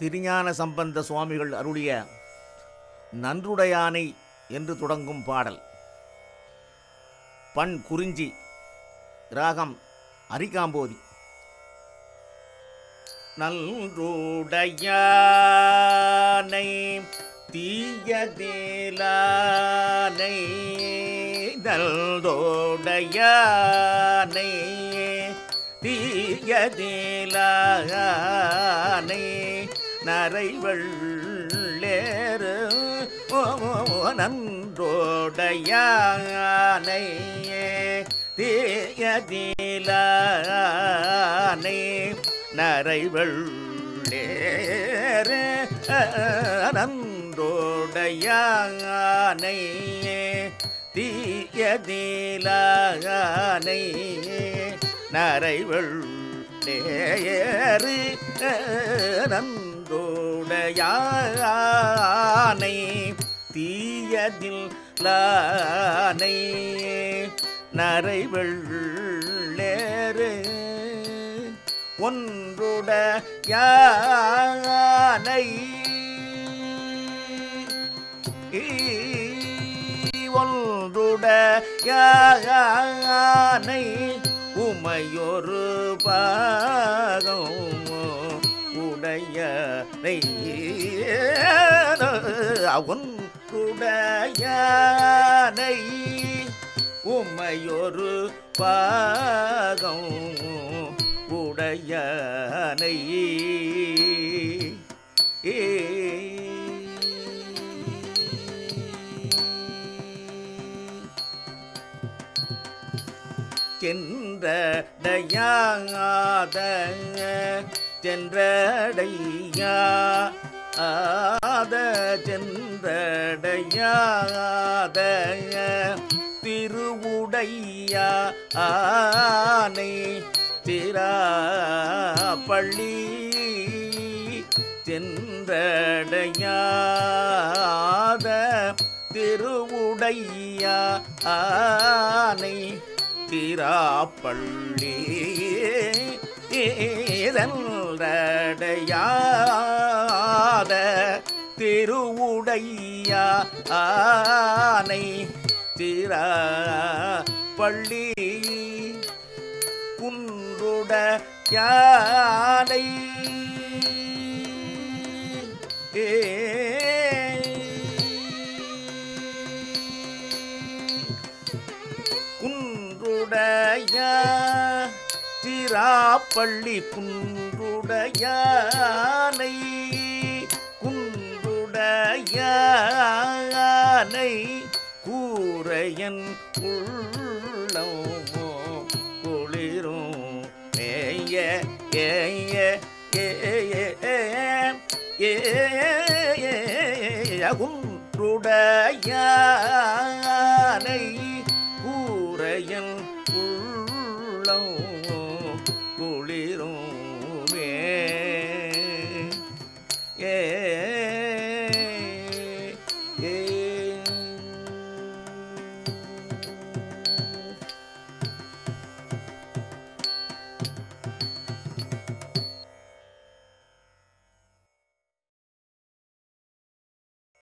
திருஞான சம்பந்த சுவாமிகள் அருளிய நன்றுடையானை என்று தொடங்கும் பாடல். பண் குறிஞ்சி ராகம் அரிகாம்போதி. நல்றுடையானை தீயதேலானை நல்தோடையானை தீயதேலானை நரைவள்ளேறு. நன்றோடையானை தீயதேலானை நரைவள்ளேறு. நன்றோடையானை தீயதேலானை நரைவள்ளேறு. நன்றோடையானை தீயதில் லானை நரைவள்ளேறு. ஒன்றுட யானை ஒன்றுட யானை உமையொரு பாகம் உடையனை ஒன்றுடையானை உமையொரு பாகம் உடையனை. சென்றடையாத சென்றடையா? ஆத சென்றடையாத திருவுடையா? ஆனை திரா பள்ளி சென்றடையாத திருவுடையா? ஆனை திராப்பள்ளி ஏதடையாத திருவுடையானை திரா பள்ளி குன்றுட யானை குன்றுடைய திராப்பள்ளி குன்றுடையானை குன்றுடையானை கூரையன் உள்ளம் குளிரும் ஏய ஏய ஏ குன்றுடையானை alone.